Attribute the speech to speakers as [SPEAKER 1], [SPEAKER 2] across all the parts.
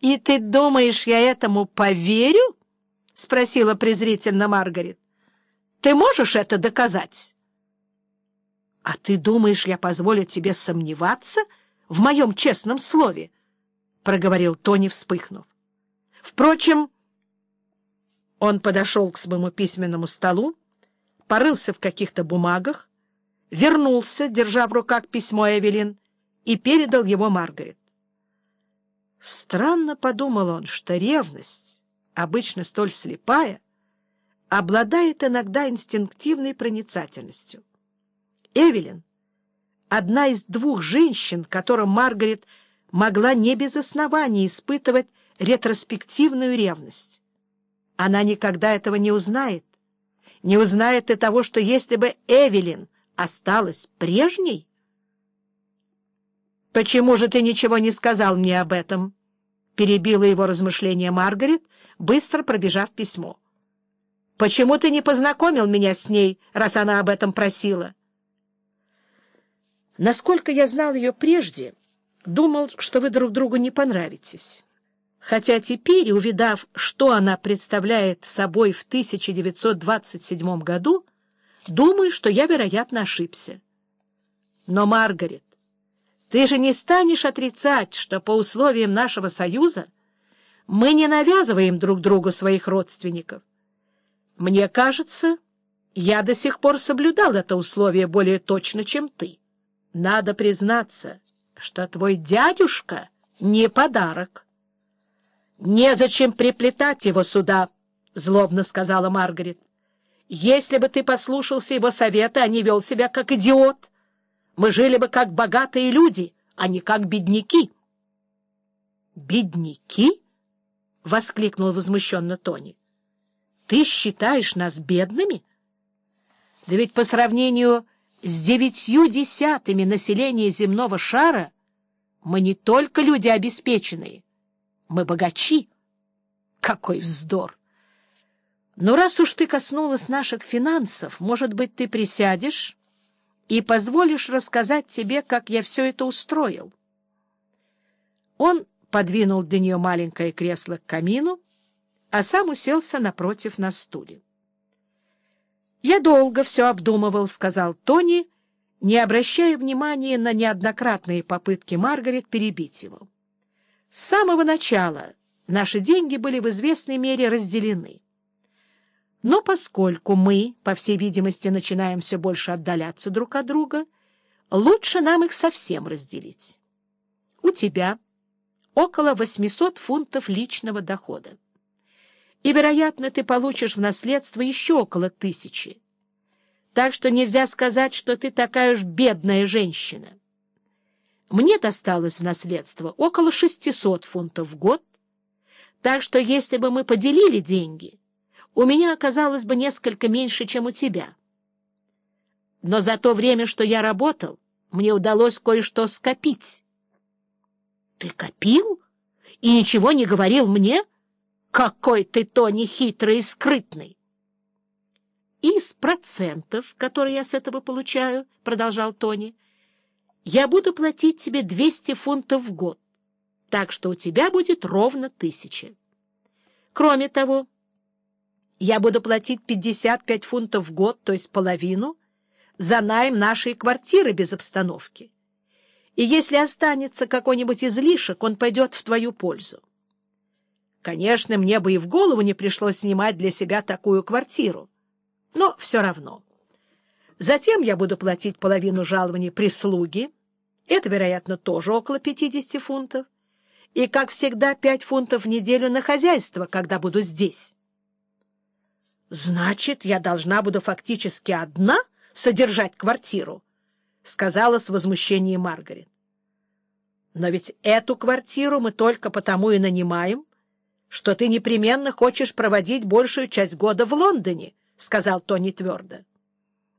[SPEAKER 1] — И ты думаешь, я этому поверю? — спросила презрительно Маргарет. — Ты можешь это доказать? — А ты думаешь, я позволю тебе сомневаться в моем честном слове? — проговорил Тони, вспыхнув. — Впрочем... Он подошел к своему письменному столу, порылся в каких-то бумагах, вернулся, держа в руках письмо Эвелин, и передал его Маргарет. Странно подумал он, что ревность, обычно столь слепая, обладает иногда инстинктивной проницательностью. Эвелин — одна из двух женщин, которым Маргарет могла не без оснований испытывать ретроспективную ревность. Она никогда этого не узнает, не узнает и того, что если бы Эвелин осталась прежней, «Почему же ты ничего не сказал мне об этом?» — перебила его размышления Маргарет, быстро пробежав письмо. «Почему ты не познакомил меня с ней, раз она об этом просила?» «Насколько я знал ее прежде, думал, что вы друг другу не понравитесь. Хотя теперь, увидав, что она представляет собой в 1927 году, думаю, что я, вероятно, ошибся. Но, Маргарет, ты же не станешь отрицать, что по условиям нашего союза мы не навязываем друг другу своих родственников. Мне кажется, я до сих пор соблюдал это условие более точно, чем ты. Надо признаться, что твой дядюшка не подарок. — Незачем приплетать его сюда, — злобно сказала Маргарет. — Если бы ты послушался его совета, а не вел себя как идиот, мы жили бы как богатые люди, а не как бедняки. «Бедняки?» — воскликнул возмущенно Тони. «Ты считаешь нас бедными? Да ведь по сравнению с девятью десятыми населения земного шара мы не только люди обеспеченные, мы богачи. Какой вздор! Но раз уж ты коснулась наших финансов, может быть, ты присядешь и позволишь рассказать тебе, как я все это устроил. Он подвинул для нее маленькое кресло к камину, а сам уселся напротив на стуле. «Я долго все обдумывал», — сказал Тони, не обращая внимания на неоднократные попытки Маргарет перебить его. «С самого начала наши деньги были в известной мере разделены. Но поскольку мы, по всей видимости, начинаем все больше отдаляться друг от друга, лучше нам их совсем разделить. У тебя около 800 фунтов личного дохода. И, вероятно, ты получишь в наследство еще около тысячи. Так что нельзя сказать, что ты такая уж бедная женщина. Мне досталось в наследство около 600 фунтов в год, так что если бы мы поделили деньги у меня оказалось бы несколько меньше, чем у тебя. Но за то время, что я работал, мне удалось кое-что скопить. — Ты копил? И ничего не говорил мне? Какой ты, Тони, хитрый и скрытный! — Из процентов, которые я с этого получаю, — продолжал Тони, — я буду платить тебе 200 фунтов в год, так что у тебя будет ровно тысяча. Кроме того, я буду платить 55 фунтов в год, то есть половину, за найм нашей квартиры без обстановки. И если останется какой-нибудь излишек, он пойдет в твою пользу. Конечно, мне бы и в голову не пришлось снимать для себя такую квартиру, но все равно. Затем я буду платить половину жалований прислуги, это, вероятно, тоже около 50 фунтов, и, как всегда, 5 фунтов в неделю на хозяйство, когда буду здесь. Значит, я должна буду фактически одна содержать квартиру, — сказала с возмущением Маргарет. Но ведь эту квартиру мы только потому и нанимаем, что ты непременно хочешь проводить большую часть года в Лондоне, — сказал Тони твердо.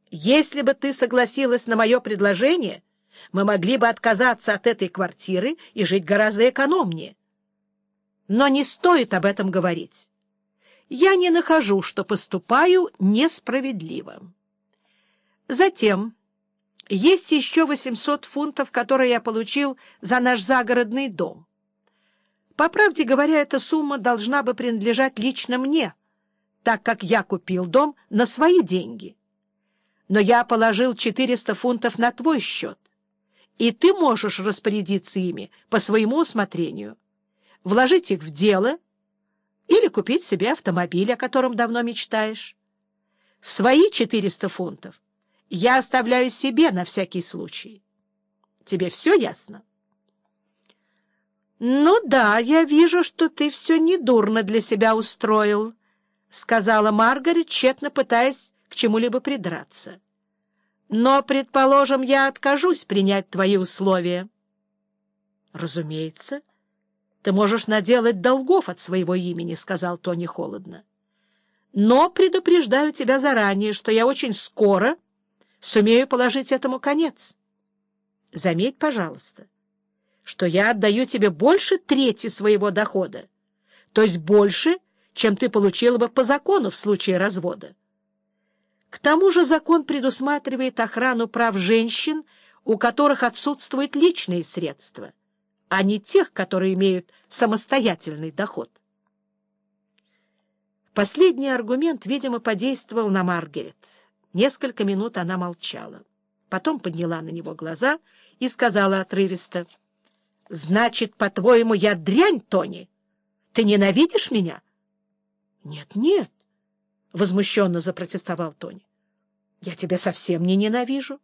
[SPEAKER 1] Если бы ты согласилась на мое предложение, мы могли бы отказаться от этой квартиры и жить гораздо экономнее. Но не стоит об этом говорить я не нахожу, что поступаю несправедливо. Затем есть еще 800 фунтов, которые я получил за наш загородный дом. По правде говоря, эта сумма должна бы принадлежать лично мне, так как я купил дом на свои деньги. Но я положил 400 фунтов на твой счет, и ты можешь распорядиться ими по своему усмотрению, вложить их в дело или купить себе автомобиль, о котором давно мечтаешь. Свои 400 фунтов я оставляю себе на всякий случай. Тебе все ясно? — Ну да, я вижу, что ты все недурно для себя устроил, — сказала Маргарет, тщетно пытаясь к чему-либо придраться. — Но, предположим, я откажусь принять твои условия. — Разумеется. Ты можешь наделать долгов от своего имени, — сказал Тони холодно. — Но предупреждаю тебя заранее, что я очень скоро сумею положить этому конец. Заметь, пожалуйста, что я отдаю тебе больше трети своего дохода, то есть больше, чем ты получила бы по закону в случае развода. К тому же закон предусматривает охрану прав женщин, у которых отсутствуют личные средства, а не тех, которые имеют самостоятельный доход. Последний аргумент, видимо, подействовал на Маргарет. Несколько минут она молчала. Потом подняла на него глаза и сказала отрывисто. — Значит, по-твоему, я дрянь, Тони? Ты ненавидишь меня? — Нет, нет, — возмущенно запротестовал Тони. — Я тебя совсем не ненавижу,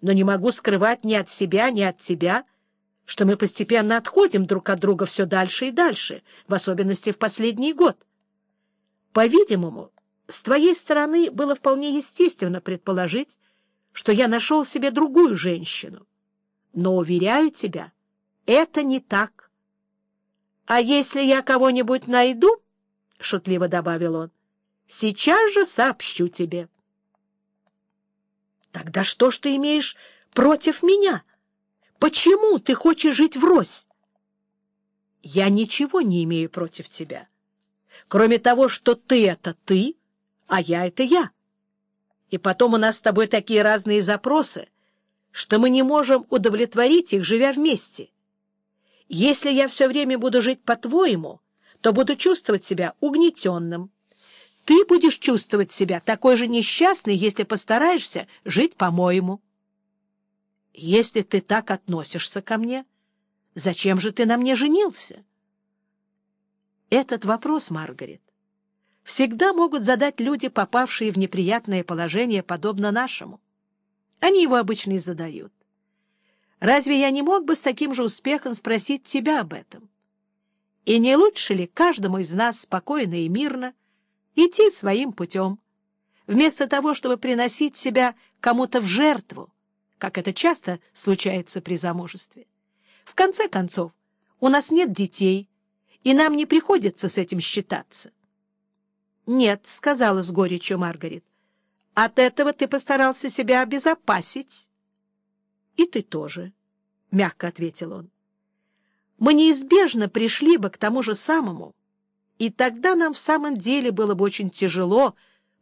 [SPEAKER 1] но не могу скрывать ни от себя, ни от тебя, что мы постепенно отходим друг от друга все дальше и дальше, в особенности в последний год. По-видимому, с твоей стороны было вполне естественно предположить, что я нашел себе другую женщину. Но, уверяю тебя, это не так. — А если я кого-нибудь найду, — шутливо добавил он, — сейчас же сообщу тебе. — Тогда что ж ты имеешь против меня? Почему ты хочешь жить врозь? — Я ничего не имею против тебя. Кроме того, что ты — это ты, а я — это я. И потом у нас с тобой такие разные запросы, что мы не можем удовлетворить их, живя вместе. Если я все время буду жить по-твоему, то буду чувствовать себя угнетенным. Ты будешь чувствовать себя такой же несчастной, если постараешься жить по-моему. Если ты так относишься ко мне, зачем же ты на мне женился? Этот вопрос, Маргарет, всегда могут задать люди, попавшие в неприятное положение, подобно нашему. Они его обычно и задают. Разве я не мог бы с таким же успехом спросить тебя об этом? И не лучше ли каждому из нас спокойно и мирно идти своим путем, вместо того, чтобы приносить себя кому-то в жертву, как это часто случается при замужестве? В конце концов, у нас нет детей, и нам не приходится с этим считаться. — Нет, — сказала с горечью Маргарет, — от этого ты постарался себя обезопасить. — И ты тоже, — мягко ответил он. — Мы неизбежно пришли бы к тому же самому, и тогда нам в самом деле было бы очень тяжело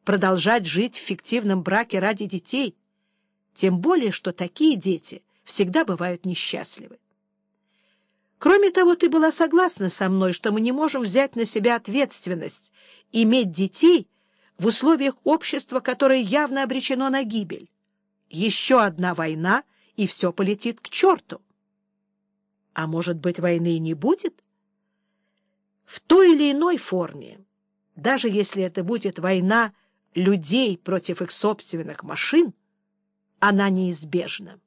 [SPEAKER 1] продолжать жить в фиктивном браке ради детей, тем более, что такие дети всегда бывают несчастливы. Кроме того, ты была согласна со мной, что мы не можем взять на себя ответственность иметь детей в условиях общества, которое явно обречено на гибель. Еще одна война, и все полетит к черту. А может быть, войны и не будет? В той или иной форме, даже если это будет война людей против их собственных машин, она неизбежна.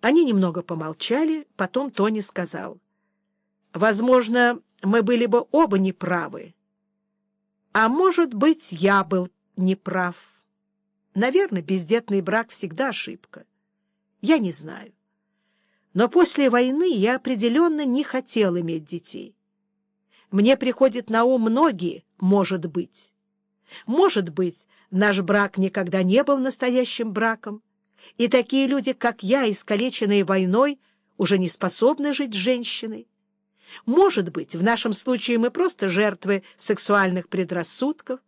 [SPEAKER 1] Они немного помолчали, потом Тони сказал. «Возможно, мы были бы оба неправы. А может быть, я был неправ. Наверное, бездетный брак всегда ошибка. Я не знаю. Но после войны я определенно не хотел иметь детей. Мне приходит на ум многие «может быть». Может быть, наш брак никогда не был настоящим браком, и такие люди, как я, искалеченные войной, уже не способны жить с женщиной. Может быть, в нашем случае мы просто жертвы сексуальных предрассудков,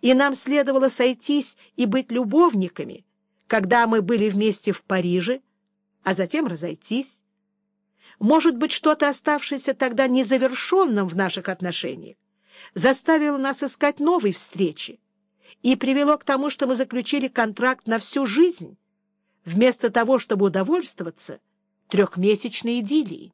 [SPEAKER 1] и нам следовало сойтись и быть любовниками, когда мы были вместе в Париже, а затем разойтись. Может быть, что-то, оставшееся тогда незавершенным в наших отношениях, заставило нас искать новой встречи и привело к тому, что мы заключили контракт на всю жизнь, вместо того, чтобы удовольствоваться трехмесячной идиллией.